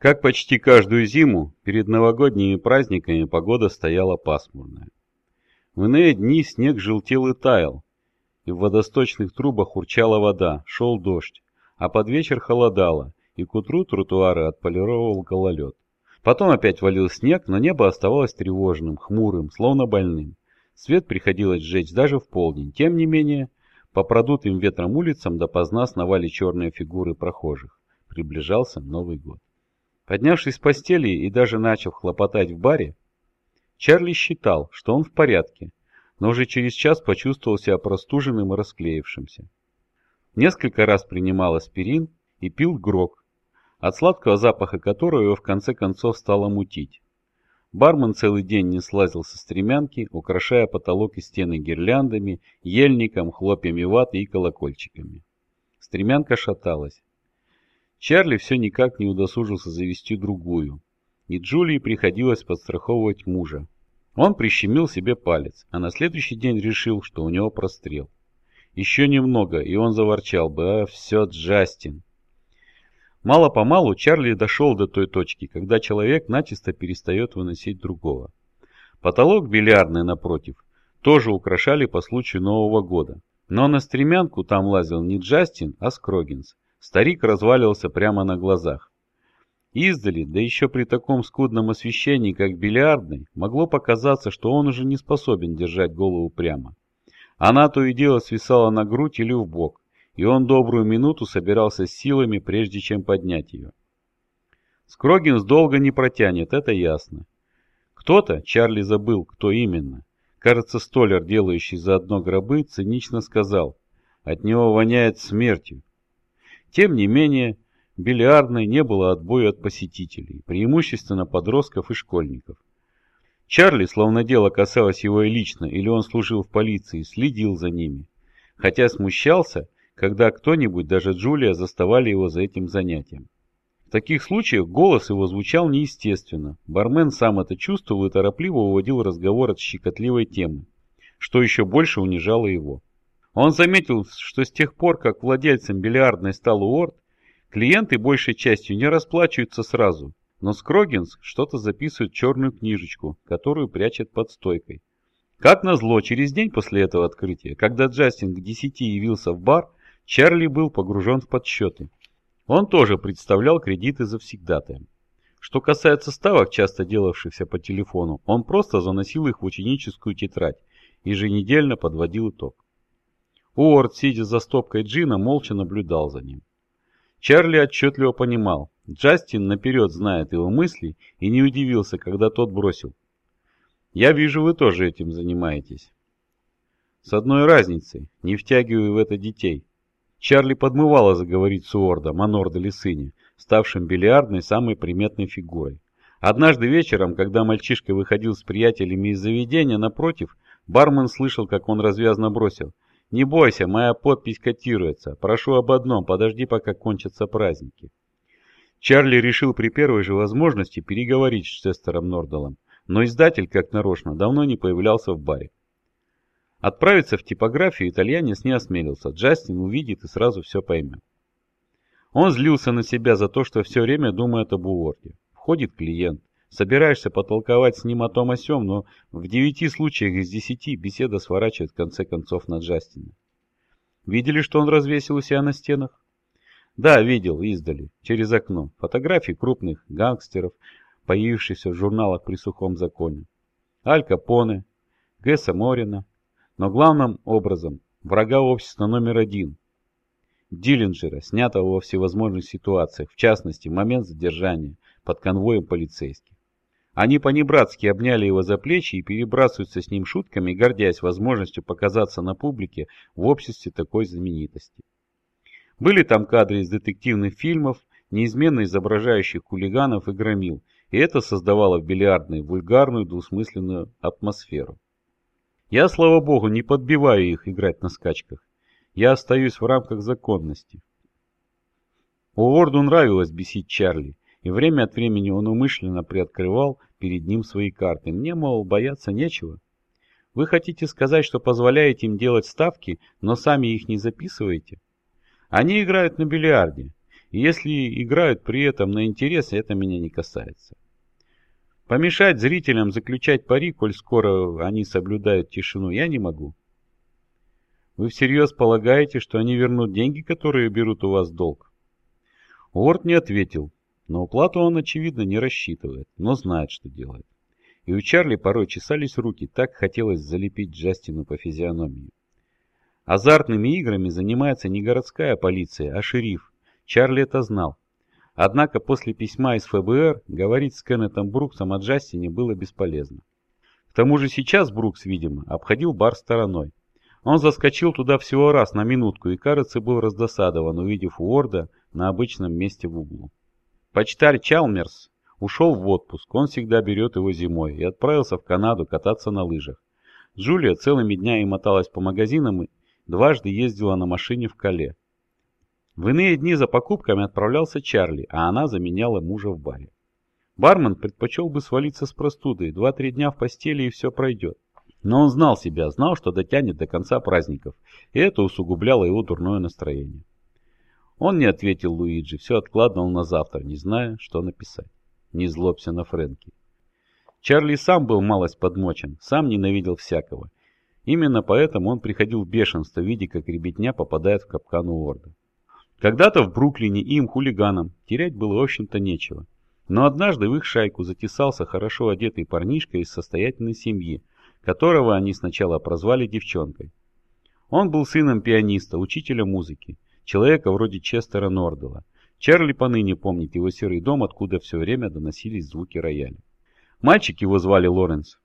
Как почти каждую зиму, перед новогодними праздниками погода стояла пасмурная. В иные дни снег желтел и таял, и в водосточных трубах урчала вода, шел дождь, а под вечер холодало, и к утру тротуары отполировал гололед. Потом опять валил снег, но небо оставалось тревожным, хмурым, словно больным. Свет приходилось сжечь даже в полдень. Тем не менее, по продутым ветром улицам допоздна сновали черные фигуры прохожих. Приближался Новый год. Поднявшись с постели и даже начав хлопотать в баре, Чарли считал, что он в порядке, но уже через час почувствовал себя простуженным и расклеившимся. Несколько раз принимал аспирин и пил грог, от сладкого запаха которого его в конце концов стало мутить. Бармен целый день не слазил со стремянки, украшая потолок и стены гирляндами, ельником, хлопьями ваты и колокольчиками. Стремянка шаталась. Чарли все никак не удосужился завести другую, и Джулии приходилось подстраховывать мужа. Он прищемил себе палец, а на следующий день решил, что у него прострел. Еще немного, и он заворчал бы, а все Джастин. Мало-помалу Чарли дошел до той точки, когда человек начисто перестает выносить другого. Потолок бильярдный, напротив, тоже украшали по случаю Нового года. Но на стремянку там лазил не Джастин, а Скрогинс. Старик разваливался прямо на глазах. Издали, да еще при таком скудном освещении, как бильярдный, могло показаться, что он уже не способен держать голову прямо. Она то и дело свисала на грудь или в бок, и он добрую минуту собирался с силами, прежде чем поднять ее. Скрогинс долго не протянет, это ясно. Кто-то, Чарли забыл, кто именно, кажется, столер, делающий заодно гробы, цинично сказал, от него воняет смертью. Тем не менее, бильярдной не было отбоя от посетителей, преимущественно подростков и школьников. Чарли, словно дело касалось его и лично, или он служил в полиции, следил за ними, хотя смущался, когда кто-нибудь, даже Джулия, заставали его за этим занятием. В таких случаях голос его звучал неестественно. Бармен сам это чувствовал и торопливо уводил разговор от щекотливой темы, что еще больше унижало его. Он заметил, что с тех пор, как владельцем бильярдной стал Уорд, клиенты большей частью не расплачиваются сразу, но Скрогинс что-то записывает в черную книжечку, которую прячет под стойкой. Как назло, через день после этого открытия, когда Джастин к десяти явился в бар, Чарли был погружен в подсчеты. Он тоже представлял кредиты завсегдатаем. Что касается ставок, часто делавшихся по телефону, он просто заносил их в ученическую тетрадь, еженедельно подводил итог. Уорд, сидя за стопкой джина, молча наблюдал за ним. Чарли отчетливо понимал, Джастин наперед знает его мысли и не удивился, когда тот бросил. «Я вижу, вы тоже этим занимаетесь». С одной разницей, не втягиваю в это детей. Чарли подмывало заговорить с Уордом о Нордале сыне, ставшем бильярдной самой приметной фигурой. Однажды вечером, когда мальчишка выходил с приятелями из заведения, напротив, бармен слышал, как он развязно бросил – не бойся, моя подпись котируется. Прошу об одном, подожди, пока кончатся праздники. Чарли решил при первой же возможности переговорить с Честером Нордалом, но издатель, как нарочно, давно не появлялся в баре. Отправиться в типографию итальянец не осмелился, Джастин увидит и сразу все поймет. Он злился на себя за то, что все время думает об Уорде. Входит клиент. Собираешься потолковать с ним о том о сём, но в девяти случаях из десяти беседа сворачивает в конце концов на Джастина. Видели, что он развесил у себя на стенах? Да, видел, издали, через окно. Фотографии крупных гангстеров, появившихся в журналах при сухом законе. Аль Капоне, Гесса Морина, но главным образом врага общества номер один. Диллинджера, снятого во всевозможных ситуациях, в частности, в момент задержания под конвоем полицейских. Они по-небратски обняли его за плечи и перебрасываются с ним шутками, гордясь возможностью показаться на публике в обществе такой знаменитости. Были там кадры из детективных фильмов, неизменно изображающих хулиганов и громил, и это создавало в бильярдной вульгарную двусмысленную атмосферу. Я, слава богу, не подбиваю их играть на скачках. Я остаюсь в рамках законности. Уорду нравилось бесить Чарли, и время от времени он умышленно приоткрывал перед ним свои карты. Мне, мол, бояться нечего. Вы хотите сказать, что позволяете им делать ставки, но сами их не записываете? Они играют на бильярде. И если играют при этом на интерес, это меня не касается. Помешать зрителям заключать пари, коль скоро они соблюдают тишину, я не могу. Вы всерьез полагаете, что они вернут деньги, которые берут у вас долг? Уорд не ответил. На уплату он, очевидно, не рассчитывает, но знает, что делает. И у Чарли порой чесались руки, так хотелось залепить Джастину по физиономии. Азартными играми занимается не городская полиция, а шериф. Чарли это знал. Однако после письма из ФБР говорить с Кеннетом Бруксом о Джастине было бесполезно. К тому же сейчас Брукс, видимо, обходил бар стороной. Он заскочил туда всего раз на минутку и, кажется, был раздосадован, увидев Уорда на обычном месте в углу. Почтарь Чалмерс ушел в отпуск, он всегда берет его зимой, и отправился в Канаду кататься на лыжах. Джулия целыми днями моталась по магазинам и дважды ездила на машине в Кале. В иные дни за покупками отправлялся Чарли, а она заменяла мужа в баре. Бармен предпочел бы свалиться с простудой, два-три дня в постели и все пройдет. Но он знал себя, знал, что дотянет до конца праздников, и это усугубляло его дурное настроение. Он не ответил Луиджи, все откладывал на завтра, не зная, что написать. Не злобся на Фрэнки. Чарли сам был малость подмочен, сам ненавидел всякого. Именно поэтому он приходил в бешенство, видя, как ребятня попадает в капкан Уорда. Когда-то в Бруклине им, хулиганам, терять было, в общем-то, нечего. Но однажды в их шайку затесался хорошо одетый парнишка из состоятельной семьи, которого они сначала прозвали девчонкой. Он был сыном пианиста, учителя музыки, человека вроде Честера Нордела. Чарли поныне помнит его серый дом, откуда все время доносились звуки рояля. Мальчик его звали Лоренс.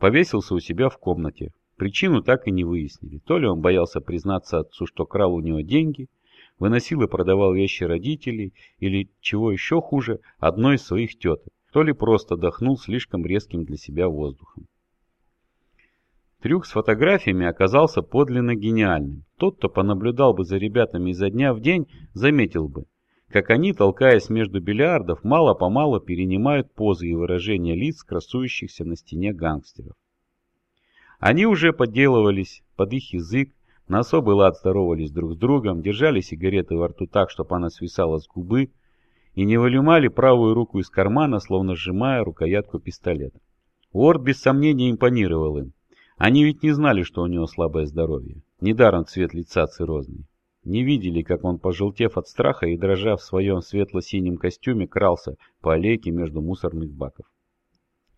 Повесился у себя в комнате. Причину так и не выяснили. То ли он боялся признаться отцу, что крал у него деньги, выносил и продавал вещи родителей, или, чего еще хуже, одной из своих теток, то ли просто дохнул слишком резким для себя воздухом. Трюк с фотографиями оказался подлинно гениальным. Тот, кто понаблюдал бы за ребятами изо дня в день, заметил бы, как они, толкаясь между бильярдов, мало-помалу перенимают позы и выражения лиц, красующихся на стене гангстеров. Они уже подделывались под их язык, на особый лад здоровались друг с другом, держали сигареты во рту так, чтобы она свисала с губы, и не вынимали правую руку из кармана, словно сжимая рукоятку пистолета. Уорд без сомнения импонировал им. Они ведь не знали, что у него слабое здоровье. Недаром цвет лица циррозный. Не видели, как он, пожелтев от страха и дрожа в своем светло-синем костюме, крался по аллейке между мусорных баков.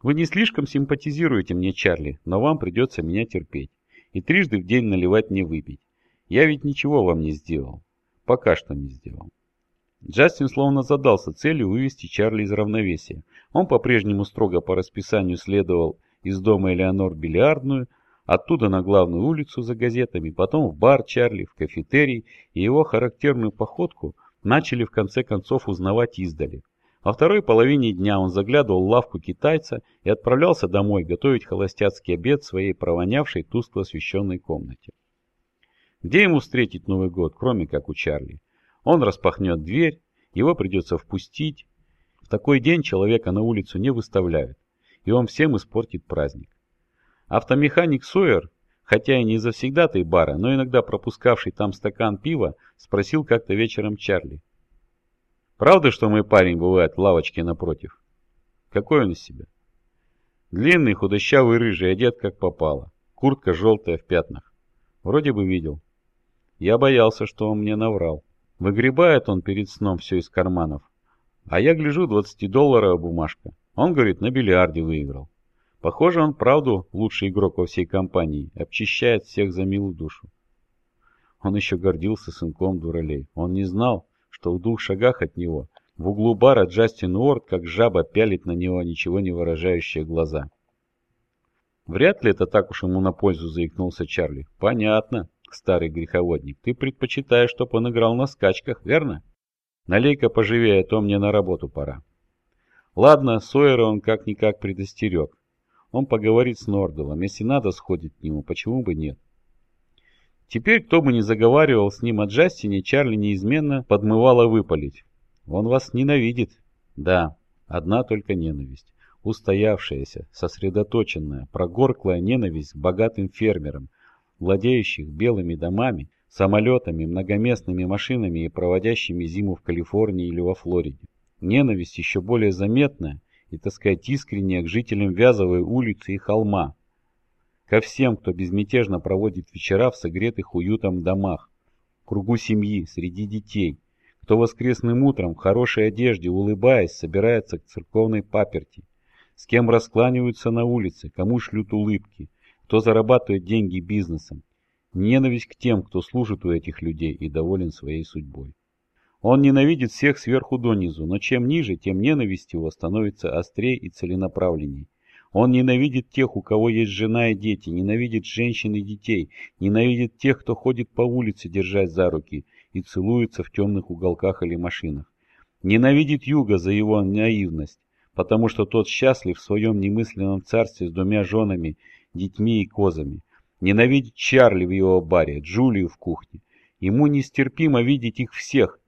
Вы не слишком симпатизируете мне, Чарли, но вам придется меня терпеть. И трижды в день наливать мне выпить. Я ведь ничего вам не сделал. Пока что не сделал. Джастин словно задался целью вывести Чарли из равновесия. Он по-прежнему строго по расписанию следовал из дома Элеонор в бильярдную, оттуда на главную улицу за газетами, потом в бар Чарли, в кафетерий, и его характерную походку начали в конце концов узнавать издали. Во второй половине дня он заглядывал в лавку китайца и отправлялся домой готовить холостяцкий обед в своей провонявшей тускло освещенной комнате. Где ему встретить Новый год, кроме как у Чарли? Он распахнет дверь, его придется впустить. В такой день человека на улицу не выставляют и он всем испортит праздник. Автомеханик Сойер, хотя и не завсегдатый бара, но иногда пропускавший там стакан пива, спросил как-то вечером Чарли. «Правда, что мой парень бывает в лавочке напротив?» «Какой он из себя?» «Длинный, худощавый, рыжий, одет как попало. Куртка желтая в пятнах. Вроде бы видел. Я боялся, что он мне наврал. Выгребает он перед сном все из карманов. А я гляжу, 20-долларовая бумажка. Он, говорит, на бильярде выиграл. Похоже, он правду лучший игрок во всей компании, обчищает всех за милую душу. Он еще гордился сынком дуралей. Он не знал, что в двух шагах от него, в углу бара Джастин Уорд, как жаба, пялит на него ничего не выражающие глаза. Вряд ли это так уж ему на пользу заикнулся Чарли. Понятно, старый греховодник, ты предпочитаешь, чтоб он играл на скачках, верно? Налей-ка поживее, а то мне на работу пора. Ладно, Сойера он как-никак предостерег. Он поговорит с Норделом. Если надо, сходит к нему. Почему бы нет? Теперь, кто бы ни заговаривал с ним о Джастине, Чарли неизменно подмывало выпалить. Он вас ненавидит. Да, одна только ненависть. Устоявшаяся, сосредоточенная, прогорклая ненависть к богатым фермерам, владеющих белыми домами, самолетами, многоместными машинами и проводящими зиму в Калифорнии или во Флориде. Ненависть еще более заметная и, так сказать, искренняя к жителям Вязовой улицы и холма. Ко всем, кто безмятежно проводит вечера в согретых уютом домах, кругу семьи, среди детей, кто воскресным утром в хорошей одежде, улыбаясь, собирается к церковной паперти, с кем раскланиваются на улице, кому шлют улыбки, кто зарабатывает деньги бизнесом. Ненависть к тем, кто служит у этих людей и доволен своей судьбой. Он ненавидит всех сверху донизу, но чем ниже, тем ненависть его становится острее и целенаправленней. Он ненавидит тех, у кого есть жена и дети, ненавидит женщин и детей, ненавидит тех, кто ходит по улице, держась за руки, и целуется в темных уголках или машинах. Ненавидит Юга за его наивность, потому что тот счастлив в своем немысленном царстве с двумя женами, детьми и козами. Ненавидит Чарли в его баре, Джулию в кухне. Ему нестерпимо видеть их всех,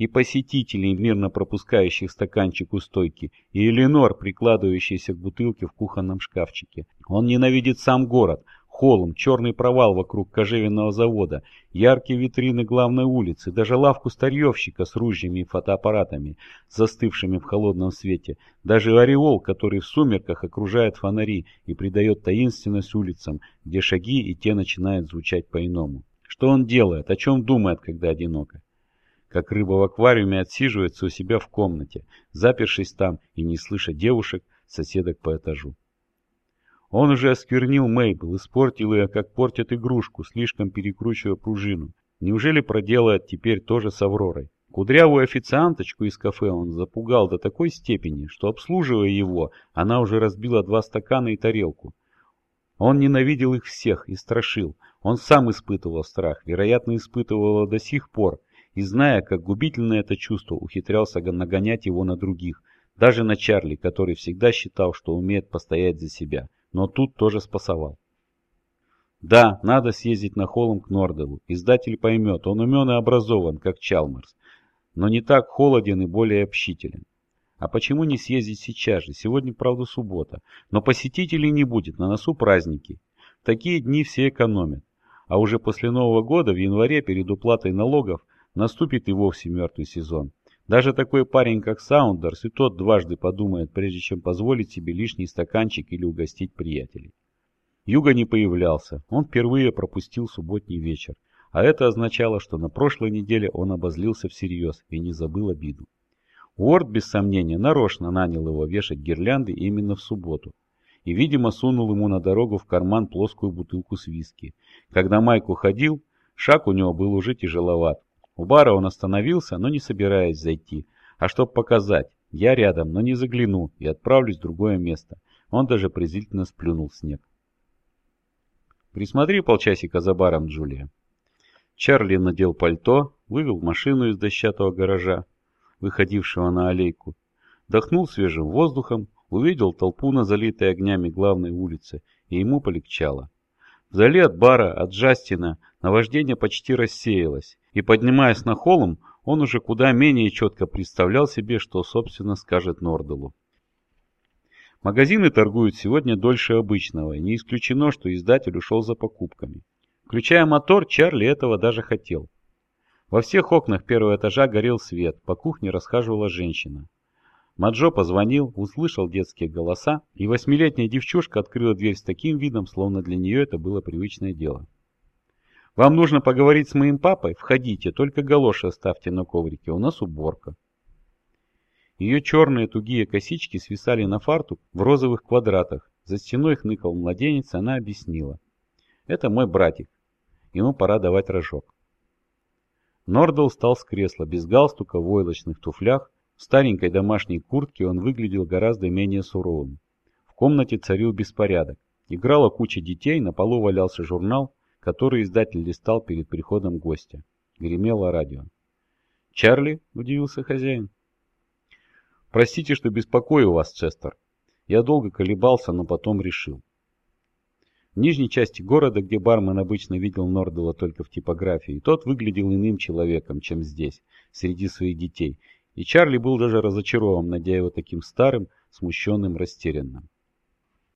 и посетителей, мирно пропускающих стаканчик у стойки, и Эленор, прикладывающейся к бутылке в кухонном шкафчике. Он ненавидит сам город, холм, черный провал вокруг кожевенного завода, яркие витрины главной улицы, даже лавку старьевщика с ружьями и фотоаппаратами, застывшими в холодном свете, даже ореол, который в сумерках окружает фонари и придает таинственность улицам, где шаги и те начинают звучать по-иному. Что он делает, о чем думает, когда одиноко? Как рыба в аквариуме отсиживается у себя в комнате, запершись там и не слыша девушек, соседок по этажу. Он уже осквернил Мейбл, испортил ее, как портят игрушку, слишком перекручивая пружину. Неужели проделает теперь тоже с Авророй? Кудрявую официанточку из кафе он запугал до такой степени, что, обслуживая его, она уже разбила два стакана и тарелку. Он ненавидел их всех и страшил. Он сам испытывал страх, вероятно, испытывал до сих пор, и, зная, как губительно это чувство, ухитрялся нагонять его на других, даже на Чарли, который всегда считал, что умеет постоять за себя, но тут тоже спасовал. Да, надо съездить на холм к Норделу. Издатель поймет, он умен и образован, как Чалмерс, но не так холоден и более общителен. А почему не съездить сейчас же? Сегодня, правда, суббота. Но посетителей не будет, на носу праздники. В такие дни все экономят. А уже после Нового года, в январе, перед уплатой налогов, наступит и вовсе мертвый сезон. Даже такой парень, как Саундерс, и тот дважды подумает, прежде чем позволить себе лишний стаканчик или угостить приятелей. Юга не появлялся, он впервые пропустил субботний вечер, а это означало, что на прошлой неделе он обозлился всерьез и не забыл обиду. Уорд, без сомнения, нарочно нанял его вешать гирлянды именно в субботу и, видимо, сунул ему на дорогу в карман плоскую бутылку с виски. Когда Майк уходил, шаг у него был уже тяжеловат, у бара он остановился, но не собираясь зайти, а чтоб показать, я рядом, но не загляну и отправлюсь в другое место. Он даже презрительно сплюнул снег. Присмотри полчасика за баром, Джулия. Чарли надел пальто, вывел машину из дощатого гаража, выходившего на аллейку, вдохнул свежим воздухом, увидел толпу на залитой огнями главной улице, и ему полегчало. Вдали от бара, от Джастина, наваждение почти рассеялось, и, поднимаясь на холм, он уже куда менее четко представлял себе, что, собственно, скажет Норделу. Магазины торгуют сегодня дольше обычного, и не исключено, что издатель ушел за покупками. Включая мотор, Чарли этого даже хотел. Во всех окнах первого этажа горел свет, по кухне расхаживала женщина. Маджо позвонил, услышал детские голоса, и восьмилетняя девчушка открыла дверь с таким видом, словно для нее это было привычное дело. «Вам нужно поговорить с моим папой? Входите, только галоши оставьте на коврике, у нас уборка». Ее черные тугие косички свисали на фартук в розовых квадратах. За стеной хныкал младенец, она объяснила. «Это мой братик. Ему пора давать рожок». Нордл встал с кресла, без галстука, в войлочных туфлях, в старенькой домашней куртке он выглядел гораздо менее суровым. В комнате царил беспорядок. Играла куча детей, на полу валялся журнал, который издатель листал перед приходом гостя. Гремело радио. «Чарли?» – удивился хозяин. «Простите, что беспокою вас, Честер. Я долго колебался, но потом решил. В нижней части города, где бармен обычно видел Нордела только в типографии, тот выглядел иным человеком, чем здесь, среди своих детей, и Чарли был даже разочарован, найдя его таким старым, смущенным, растерянным.